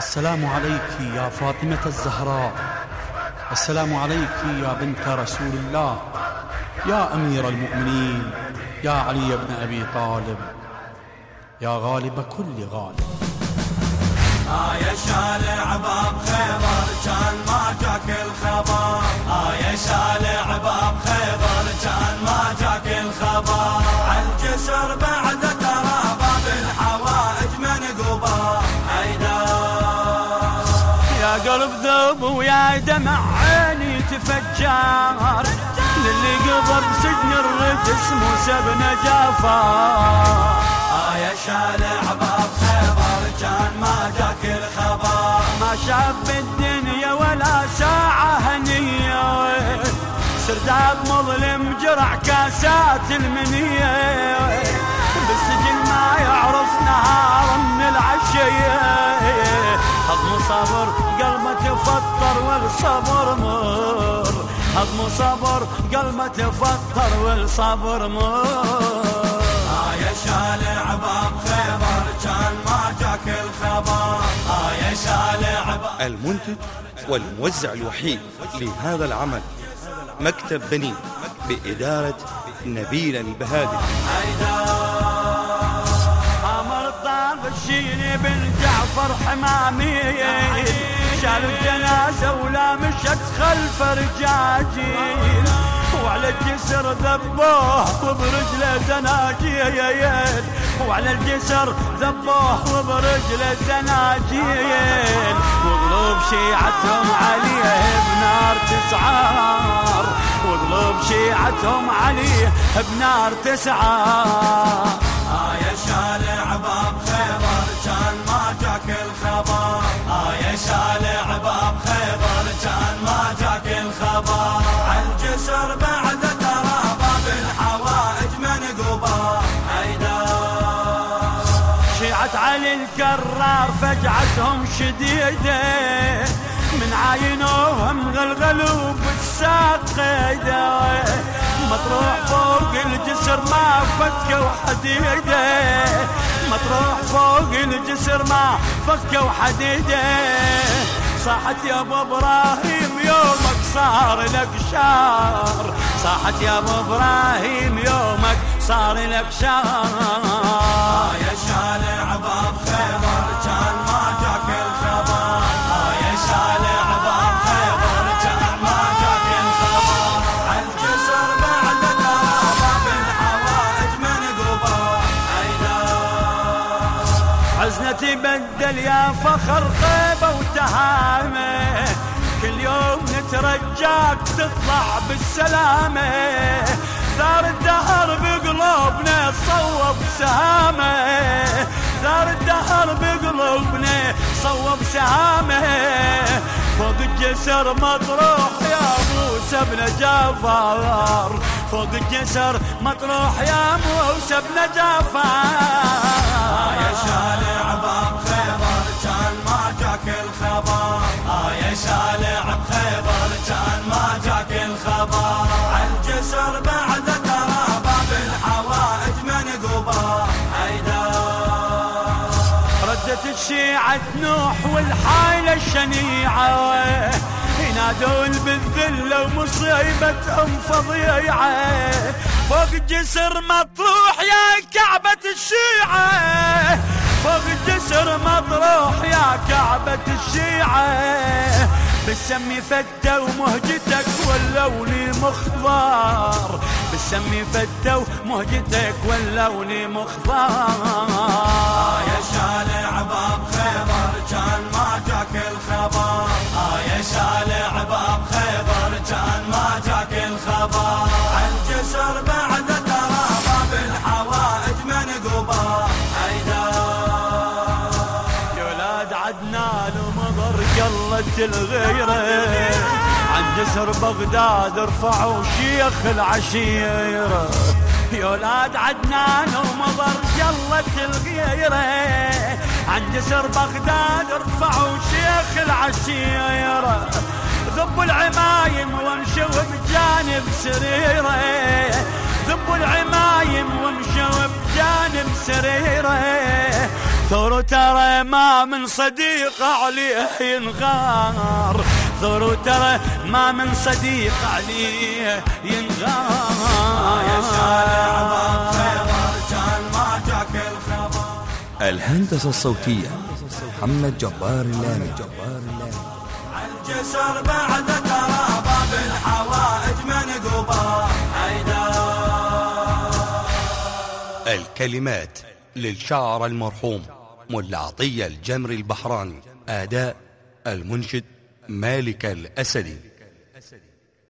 السلام عليك يا فاطمة الزهراء. السلام عليك يا بنت رسول الله. يا أمير المؤمنين يا علي بن أبي طالب. يا غالب كل غالب. دمع عيني تفجر للي قبر بسجن الرجس موسى بن جعفر. آه يا شالع باب خيبر كان ما جاك الخبر. ما شاف بالدنيا ولا ساعة هنية. سرداب مظلم جرع كاسات المنية. بالسجن ما يعرف نهار تفطر والصبر مر. هضم صبر قلبه تفطر والصبر مر. آه يا شالع باب خيبر كان ما جاك الخبر. آه يا شالع باب المنتج والموزع الوحيد لهذا العمل مكتب بنين بإدارة نبيل البهادي أمر طالب الشيني بن جعفر حمامي شال الجنازة ولا مشت خلف رجاجيل وعلى الجسر ذبوه وبرجله زناجيل وعلى الجسر ذبوه وبرجله زناجيل وقلوب شيعتهم عليه بنار تسعار. وقلوب شيعتهم عليه بنار تسعار. شيعة علي الكرار فجعتهم شديدة. من عاينوهم غلغلوا بالساق قيدة مطروح فوق الجسر ما فكوا حديدة. مطروح فوق الجسر ما فكوا حديدة. صاحت يا أبو إبراهيم يومك صار لك شار صاحت يا أبو إبراهيم يومك صار لك شار عزنتي بدل يا فخر خيبة وتهامة. كل يوم نترجاك تطلع بالسلامة. ثار الدهر بقلوبنا صوب سهامة. ثار الدهر بقلوبنا صوب سهامة. فوق الجسر مطروح يا موسى بن جعفر. فوق الجسر مطروح يا موسى بن جعفر. الشيعة نوح والحايلة الشنيعة ينادون بالذلة ومصيبتهم فظيعة. فوق الجسر مطروح يا كعبة الشيعة. فوق الجسر مطروح يا كعبة الشيعة. بالسمي فتة ومهجتك ولوني مخضار بالسمي فتة ومهجتك ولوني مخضار آه يا شالع باب خيبر كان ما جاك الخبر عالجسر بعد ترى باب الحوائج من قبر هيدا يا ولاد عدنان ومضر قلت الغيرة. عن جسر بغداد رفعوا شيخ العشيرة. يا ولاد عدنان ومضر قلت الغيرة. عن جسر بغداد رفعوا شيخ العشيرة. ذب العمايم وامشوا بجانب سريرة. ذب العمايم وامشوا بجانب سريرة. ثور ترى ما من صديق عليه ينغار. ثور ترى ما من صديق عليه ينغار. يا شارع الهندسة الصوتية محمد جبار اللامي. الجسر بعد ترى باب الحوائج من قبار الكلمات للشاعر المرحوم ملا عطية الجمري البحراني أداء المنشد مالك الأسدي.